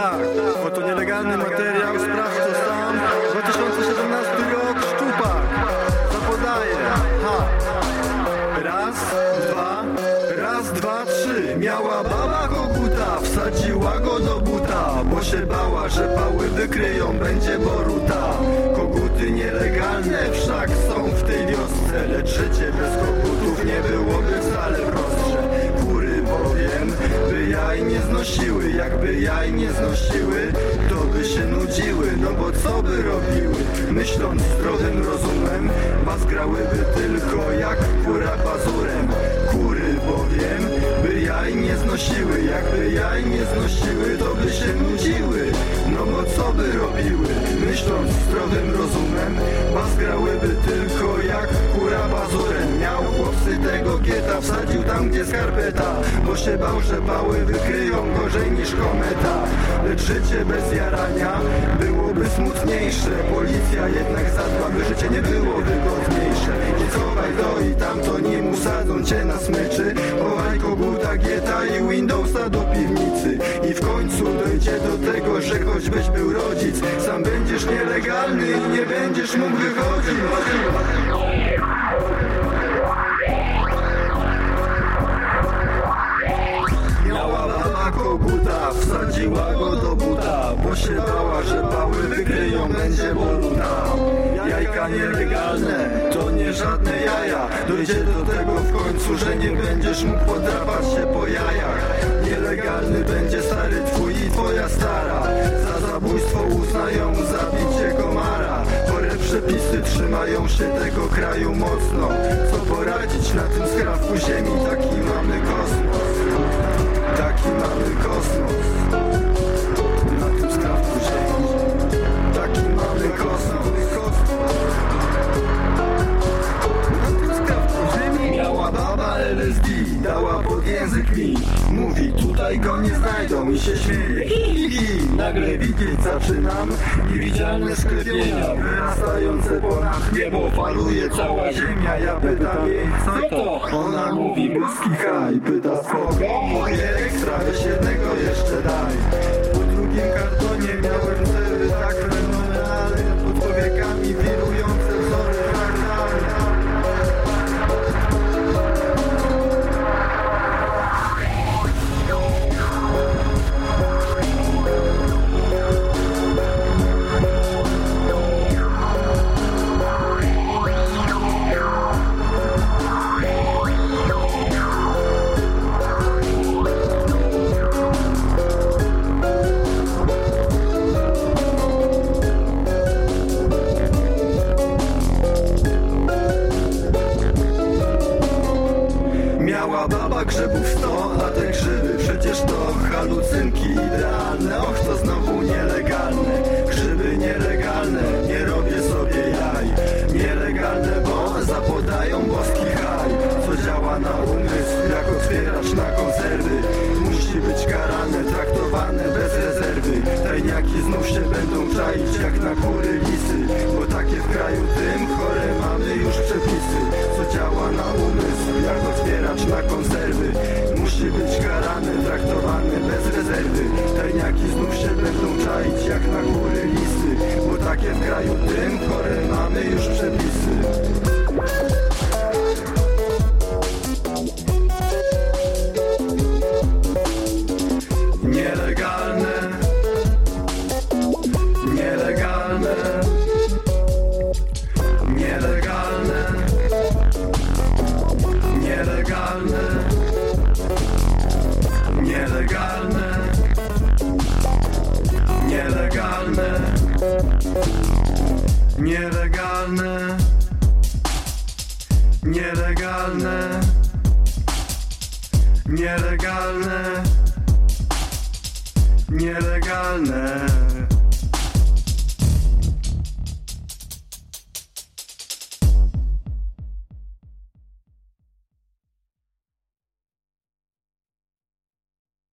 Tak, oto nielegalny materiał, sprawdź to sam. 2017 rok, szczupak. Zapodaję, ha. Raz, dwa, raz, dwa, trzy. Miała baba koguta, wsadziła go do buta Bo się bała, że pały wykryją, będzie boruta. Koguty nielegalne wszak są w tej wiosce Lecz życie bez kogutów nie byłoby wcale Jaj nie znosiły, to by się nudziły No bo co by robiły? Myśląc zdrowym rozumem Bazgrałyby tylko jak kura pazurem Kury bowiem, by jaj nie znosiły Jakby jaj nie znosiły, to by się nudziły No bo co by robiły? Myśląc zdrowym rozumem Bazgrałyby tylko jak kura wsadził tam gdzie skarpeta Bo się bał, że bały wykryją gorzej niż kometa. Lecz życie bez jarania byłoby smutniejsze. Policja jednak zadba, by życie nie było wygodniejsze. I chowaj to i tamto, nim usadzą cię na smyczy. Chowaj koguta, gieta i Windowsa do piwnicy. I w końcu dojdzie do tego, że choćbyś był rodzic Sam będziesz nielegalny i nie będziesz mógł wychodzić wsadziła go do buta Bo się bała, że pały wykryją, będzie boluta Jajka nielegalne, to nie żadne jaja. Dojdzie do tego w końcu, że nie będziesz mógł podrapać się po jajach. Nielegalny będzie stary twój i twoja stara. Za zabójstwo uznają zabicie komara. Chore przepisy trzymają się tego kraju mocno. Co poradzić na tym skrawku ziemi, taki mamy kosmos Mówi tutaj go nie znajdą I się śmieje. Hi. Nagle widzieć zaczynam. Niewidzialne sklepienia Wyrastające ponad niebo Faluje cała ziemia Ja pytam jej co to? Ona mówi boski haj Pyta spoko Mówię ekstra Weź jednego jeszcze daj Nielegalne. Nielegalne. Nielegalne. Nielegalne. Nielegalne. Nielegalne. Nielegalne. Nielegalne. Nielegalne nielegalne.